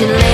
Switching